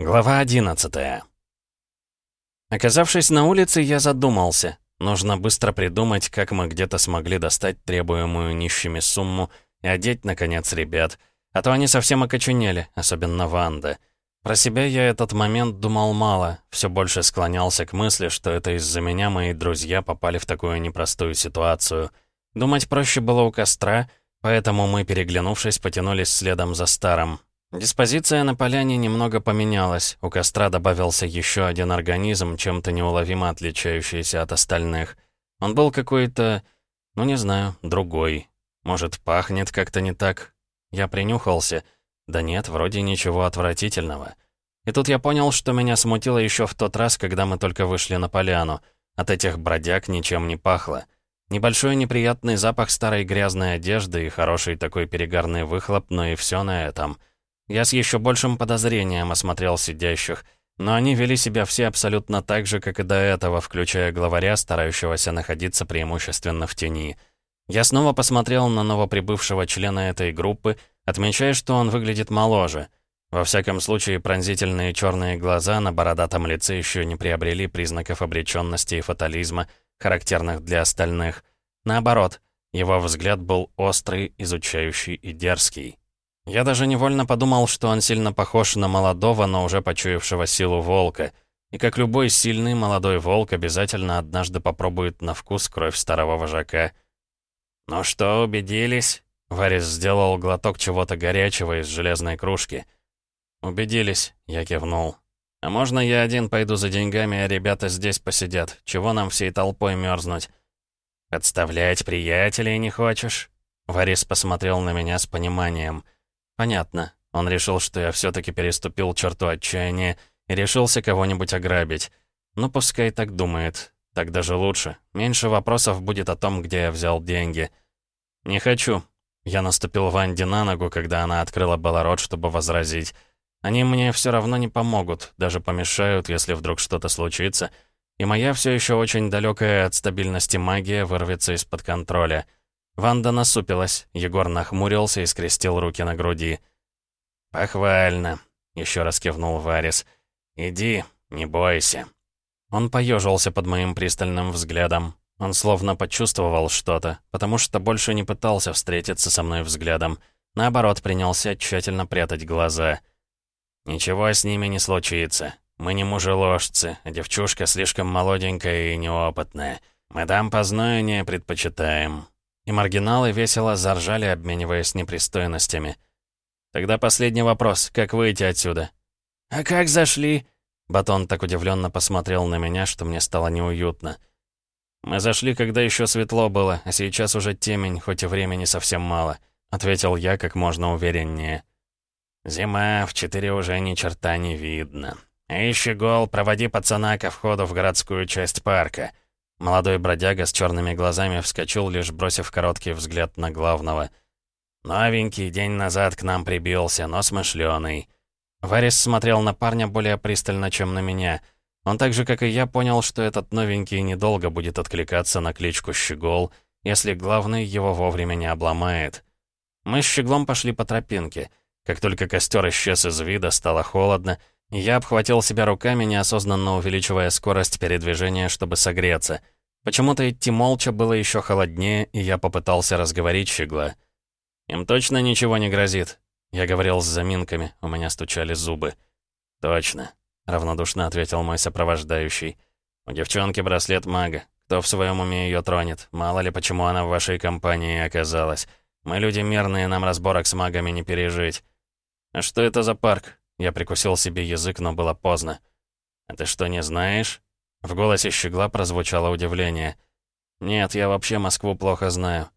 Глава 11 Оказавшись на улице, я задумался. Нужно быстро придумать, как мы где-то смогли достать требуемую нищими сумму и одеть, наконец, ребят. А то они совсем окоченели, особенно Ванда. Про себя я этот момент думал мало, все больше склонялся к мысли, что это из-за меня мои друзья попали в такую непростую ситуацию. Думать проще было у костра, поэтому мы, переглянувшись, потянулись следом за старым. Диспозиция на поляне немного поменялась. У костра добавился еще один организм, чем-то неуловимо отличающийся от остальных. Он был какой-то, ну не знаю, другой. Может, пахнет как-то не так? Я принюхался. Да нет, вроде ничего отвратительного. И тут я понял, что меня смутило еще в тот раз, когда мы только вышли на поляну. От этих бродяг ничем не пахло. Небольшой неприятный запах старой грязной одежды и хороший такой перегарный выхлоп, но и все на этом — я с еще большим подозрением осмотрел сидящих, но они вели себя все абсолютно так же, как и до этого, включая главаря, старающегося находиться преимущественно в тени. Я снова посмотрел на новоприбывшего члена этой группы, отмечая, что он выглядит моложе. Во всяком случае, пронзительные черные глаза на бородатом лице еще не приобрели признаков обреченности и фатализма, характерных для остальных. Наоборот, его взгляд был острый, изучающий и дерзкий. Я даже невольно подумал, что он сильно похож на молодого, но уже почуявшего силу волка. И как любой сильный молодой волк обязательно однажды попробует на вкус кровь старого вожака. «Ну что, убедились?» Варис сделал глоток чего-то горячего из железной кружки. «Убедились», — я кивнул. «А можно я один пойду за деньгами, а ребята здесь посидят? Чего нам всей толпой мерзнуть?» «Подставлять приятелей не хочешь?» Варис посмотрел на меня с пониманием — Понятно. Он решил, что я все-таки переступил черту отчаяния и решился кого-нибудь ограбить. Ну, пускай так думает. Так даже лучше. Меньше вопросов будет о том, где я взял деньги. Не хочу. Я наступил Ванде на ногу, когда она открыла было рот, чтобы возразить. Они мне все равно не помогут, даже помешают, если вдруг что-то случится. И моя все еще очень далекая от стабильности магия вырвется из-под контроля. Ванда насупилась, Егор нахмурился и скрестил руки на груди. «Похвально», — еще раз кивнул Варис. «Иди, не бойся». Он поежился под моим пристальным взглядом. Он словно почувствовал что-то, потому что больше не пытался встретиться со мной взглядом. Наоборот, принялся тщательно прятать глаза. «Ничего с ними не случится. Мы не мужеложцы, а девчушка слишком молоденькая и неопытная. Мы там познание предпочитаем и маргиналы весело заржали, обмениваясь непристойностями. «Тогда последний вопрос. Как выйти отсюда?» «А как зашли?» Батон так удивленно посмотрел на меня, что мне стало неуютно. «Мы зашли, когда еще светло было, а сейчас уже темень, хоть и времени совсем мало», — ответил я как можно увереннее. «Зима, в четыре уже ни черта не видно. Ищи гол, проводи пацана ко входу в городскую часть парка», Молодой бродяга с черными глазами вскочил, лишь бросив короткий взгляд на главного. «Новенький, день назад к нам прибился, но смышленый». Варис смотрел на парня более пристально, чем на меня. Он так же, как и я, понял, что этот новенький недолго будет откликаться на кличку «Щегол», если главный его вовремя не обломает. Мы с Щеглом пошли по тропинке. Как только костер исчез из вида, стало холодно, я обхватил себя руками, неосознанно увеличивая скорость передвижения, чтобы согреться. Почему-то идти молча было еще холоднее, и я попытался разговорить Щегла. «Им точно ничего не грозит?» Я говорил с заминками, у меня стучали зубы. «Точно», — равнодушно ответил мой сопровождающий. «У девчонки браслет мага. Кто в своем уме ее тронет? Мало ли, почему она в вашей компании оказалась. Мы люди мирные, нам разборок с магами не пережить». «А что это за парк?» Я прикусил себе язык, но было поздно. «А ты что, не знаешь?» В голосе щегла прозвучало удивление. «Нет, я вообще Москву плохо знаю».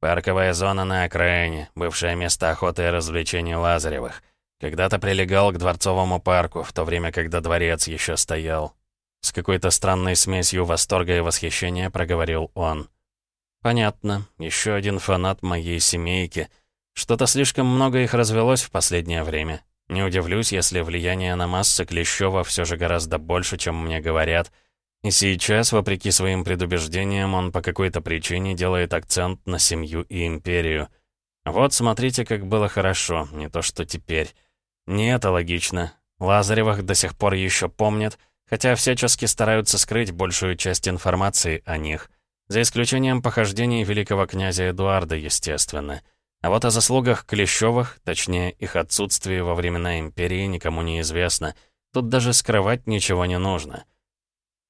«Парковая зона на окраине, бывшее место охоты и развлечений Лазаревых. Когда-то прилегал к Дворцовому парку, в то время, когда дворец еще стоял». С какой-то странной смесью восторга и восхищения проговорил он. «Понятно. Еще один фанат моей семейки. Что-то слишком много их развелось в последнее время. Не удивлюсь, если влияние на массы Клещева все же гораздо больше, чем мне говорят. И сейчас, вопреки своим предубеждениям, он по какой-то причине делает акцент на семью и империю. Вот смотрите, как было хорошо, не то что теперь. Не это логично. Лазаревых до сих пор еще помнят, хотя всячески стараются скрыть большую часть информации о них. За исключением похождений великого князя Эдуарда, естественно. А вот о заслугах Клещевых, точнее, их отсутствии во времена Империи, никому не известно. Тут даже скрывать ничего не нужно.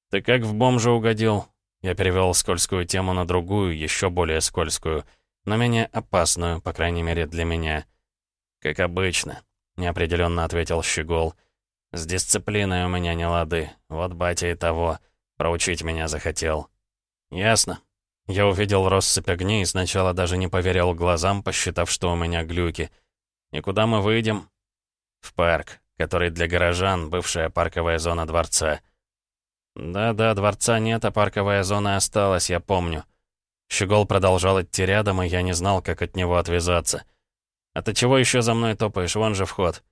«Ты как в бомжа угодил?» Я перевел скользкую тему на другую, еще более скользкую, но менее опасную, по крайней мере, для меня. «Как обычно», — неопределенно ответил Щегол. «С дисциплиной у меня не лады. Вот батя и того. Проучить меня захотел». «Ясно». Я увидел россыпь огней и сначала даже не поверил глазам, посчитав, что у меня глюки. «И куда мы выйдем?» «В парк, который для горожан, бывшая парковая зона дворца». «Да-да, дворца нет, а парковая зона осталась, я помню». Щегол продолжал идти рядом, и я не знал, как от него отвязаться. «А ты чего еще за мной топаешь? Вон же вход».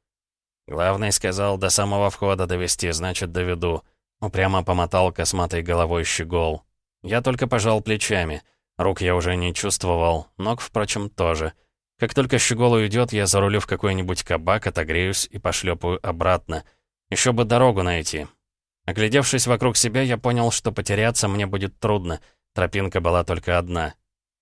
Главный сказал, до самого входа довести, значит, доведу. Упрямо помотал косматой головой щегол. Я только пожал плечами. Рук я уже не чувствовал, ног, впрочем, тоже. Как только щегол уйдет, я зарулю в какой-нибудь кабак, отогреюсь и пошлепаю обратно. Еще бы дорогу найти. Оглядевшись вокруг себя, я понял, что потеряться мне будет трудно. Тропинка была только одна.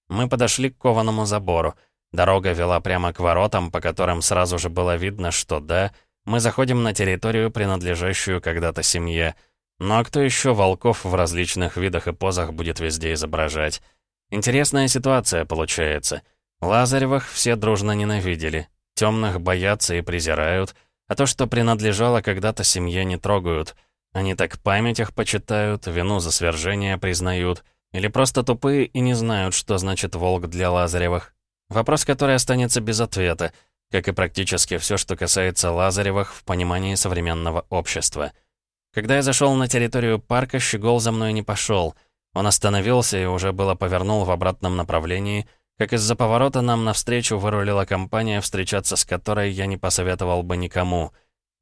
Мы подошли к кованому забору. Дорога вела прямо к воротам, по которым сразу же было видно, что да, мы заходим на территорию, принадлежащую когда-то семье. Ну а кто еще волков в различных видах и позах будет везде изображать? Интересная ситуация получается. Лазаревых все дружно ненавидели. Темных боятся и презирают, а то, что принадлежало когда-то семье, не трогают. Они так память их почитают, вину за свержение признают, или просто тупые и не знают, что значит волк для Лазаревых. Вопрос, который останется без ответа — как и практически все, что касается Лазаревых в понимании современного общества. Когда я зашел на территорию парка, Щегол за мной не пошел. Он остановился и уже было повернул в обратном направлении, как из-за поворота нам навстречу вырулила компания, встречаться с которой я не посоветовал бы никому.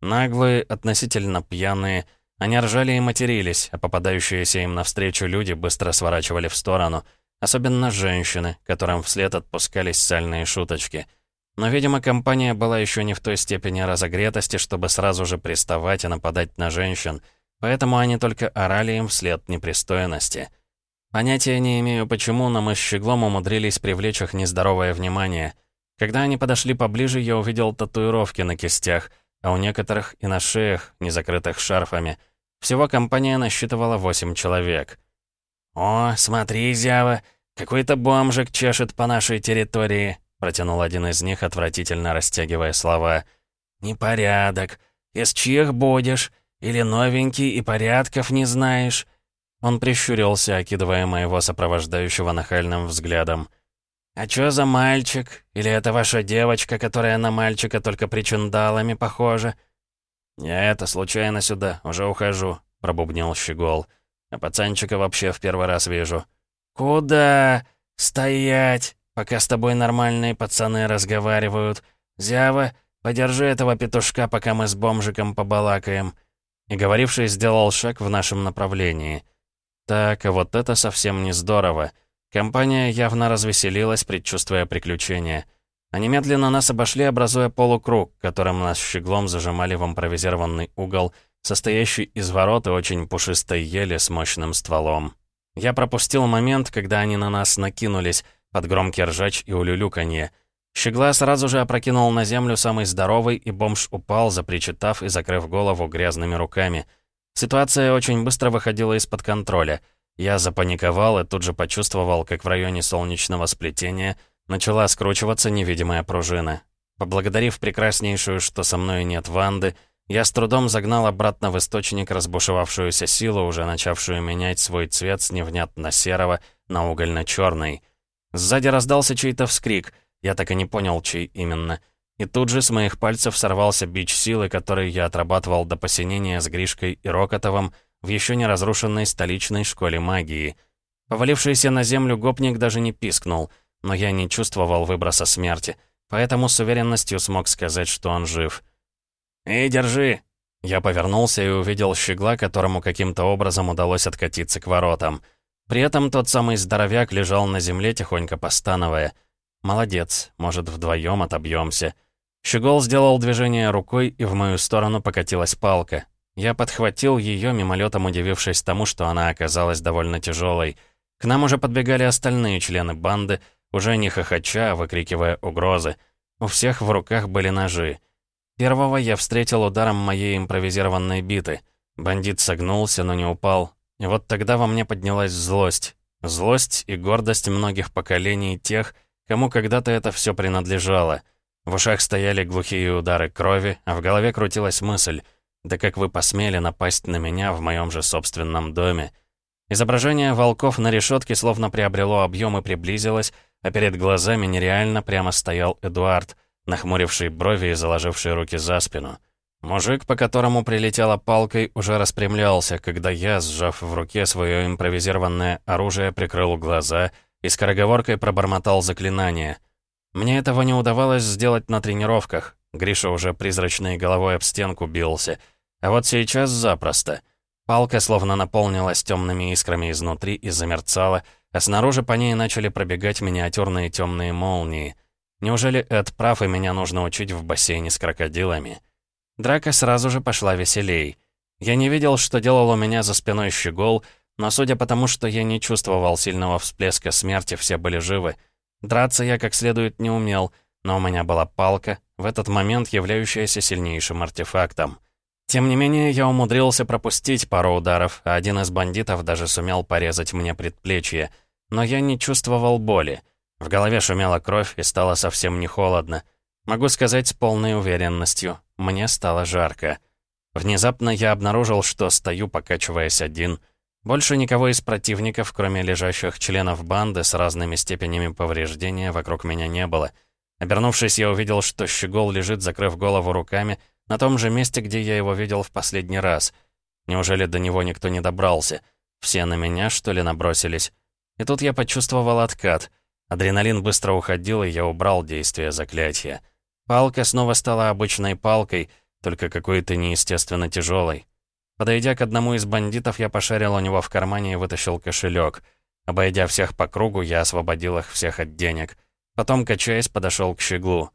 Наглые, относительно пьяные, они ржали и матерились, а попадающиеся им навстречу люди быстро сворачивали в сторону, особенно женщины, которым вслед отпускались сальные шуточки — но, видимо, компания была еще не в той степени разогретости, чтобы сразу же приставать и нападать на женщин, поэтому они только орали им вслед непристойности. Понятия не имею почему, но мы с Щеглом умудрились привлечь их нездоровое внимание. Когда они подошли поближе, я увидел татуировки на кистях, а у некоторых и на шеях, не закрытых шарфами. Всего компания насчитывала восемь человек. «О, смотри, Зява, какой-то бомжик чешет по нашей территории», Протянул один из них, отвратительно растягивая слова. «Непорядок. Из чьих будешь? Или новенький и порядков не знаешь?» Он прищурился, окидывая моего сопровождающего нахальным взглядом. «А чё за мальчик? Или это ваша девочка, которая на мальчика только причиндалами похожа?» «Я это, случайно сюда, уже ухожу», — пробубнил Щегол. «А пацанчика вообще в первый раз вижу». «Куда? Стоять!» Пока с тобой нормальные пацаны разговаривают. Зява, подержи этого петушка, пока мы с бомжиком побалакаем». И говоривший сделал шаг в нашем направлении. Так, а вот это совсем не здорово. Компания явно развеселилась, предчувствуя приключения. Они медленно нас обошли, образуя полукруг, которым нас щеглом зажимали в импровизированный угол, состоящий из ворот и очень пушистой ели с мощным стволом. Я пропустил момент, когда они на нас накинулись, под громкий ржач и улюлюканье. Щегла сразу же опрокинул на землю самый здоровый, и бомж упал, запричитав и закрыв голову грязными руками. Ситуация очень быстро выходила из-под контроля. Я запаниковал и тут же почувствовал, как в районе солнечного сплетения начала скручиваться невидимая пружина. Поблагодарив прекраснейшую, что со мной нет Ванды, я с трудом загнал обратно в источник разбушевавшуюся силу, уже начавшую менять свой цвет с невнятно-серого на угольно-черный. Сзади раздался чей-то вскрик. Я так и не понял, чей именно. И тут же с моих пальцев сорвался бич силы, который я отрабатывал до посинения с Гришкой и Рокотовым в еще не разрушенной столичной школе магии. Повалившийся на землю гопник даже не пискнул, но я не чувствовал выброса смерти, поэтому с уверенностью смог сказать, что он жив. «Эй, держи!» Я повернулся и увидел щегла, которому каким-то образом удалось откатиться к воротам — при этом тот самый здоровяк лежал на земле, тихонько постановая. «Молодец, может, вдвоем отобьемся». Щегол сделал движение рукой, и в мою сторону покатилась палка. Я подхватил ее, мимолетом удивившись тому, что она оказалась довольно тяжелой. К нам уже подбегали остальные члены банды, уже не хохоча, а выкрикивая угрозы. У всех в руках были ножи. Первого я встретил ударом моей импровизированной биты. Бандит согнулся, но не упал. И вот тогда во мне поднялась злость. Злость и гордость многих поколений тех, кому когда-то это все принадлежало. В ушах стояли глухие удары крови, а в голове крутилась мысль — да как вы посмели напасть на меня в моем же собственном доме? Изображение волков на решетке словно приобрело объем и приблизилось, а перед глазами нереально прямо стоял Эдуард, нахмуривший брови и заложивший руки за спину. Мужик, по которому прилетела палкой, уже распрямлялся, когда я, сжав в руке свое импровизированное оружие, прикрыл глаза и скороговоркой пробормотал заклинание. Мне этого не удавалось сделать на тренировках, Гриша уже призрачной головой об стенку бился. А вот сейчас запросто. Палка словно наполнилась темными искрами изнутри и замерцала, а снаружи по ней начали пробегать миниатюрные темные молнии. Неужели Эд прав, и меня нужно учить в бассейне с крокодилами? Драка сразу же пошла веселей. Я не видел, что делал у меня за спиной щегол, но судя по тому, что я не чувствовал сильного всплеска смерти, все были живы. Драться я как следует не умел — но у меня была палка, в этот момент являющаяся сильнейшим артефактом. Тем не менее, я умудрился пропустить пару ударов, а один из бандитов даже сумел порезать мне предплечье. Но я не чувствовал боли. В голове шумела кровь и стало совсем не холодно. Могу сказать с полной уверенностью, мне стало жарко. Внезапно я обнаружил, что стою, покачиваясь один. Больше никого из противников, кроме лежащих членов банды с разными степенями повреждения, вокруг меня не было — Обернувшись, я увидел, что щегол лежит, закрыв голову руками, на том же месте, где я его видел в последний раз. Неужели до него никто не добрался? Все на меня, что ли, набросились? И тут я почувствовал откат. Адреналин быстро уходил, и я убрал действие заклятия. Палка снова стала обычной палкой, только какой-то неестественно тяжелой. Подойдя к одному из бандитов, я пошарил у него в кармане и вытащил кошелек. Обойдя всех по кругу, я освободил их всех от денег — Потом, качаясь, подошел к щеглу.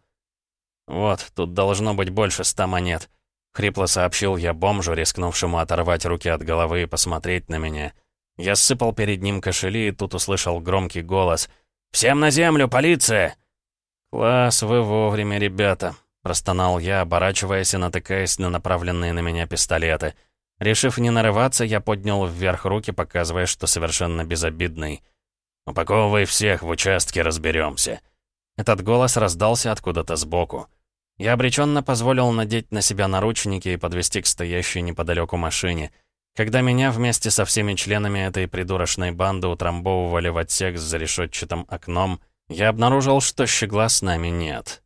«Вот, тут должно быть больше ста монет», — хрипло сообщил я бомжу, рискнувшему оторвать руки от головы и посмотреть на меня. Я сыпал перед ним кошели и тут услышал громкий голос. «Всем на землю, полиция!» «Класс, вы вовремя, ребята», — простонал я, оборачиваясь и натыкаясь на направленные на меня пистолеты. Решив не нарываться, я поднял вверх руки, показывая, что совершенно безобидный. «Упаковывай всех, в участке разберемся. Этот голос раздался откуда-то сбоку. Я обреченно позволил надеть на себя наручники и подвести к стоящей неподалеку машине. Когда меня вместе со всеми членами этой придурочной банды утрамбовывали в отсек с зарешетчатым окном, я обнаружил, что щегла с нами нет.